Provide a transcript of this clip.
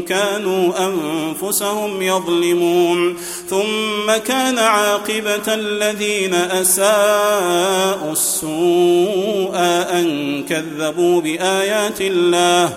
كانوا أنفسهم يظلمون. ثم كان عاقبة الذين أساءوا السوء أن كذبوا بآيات الله.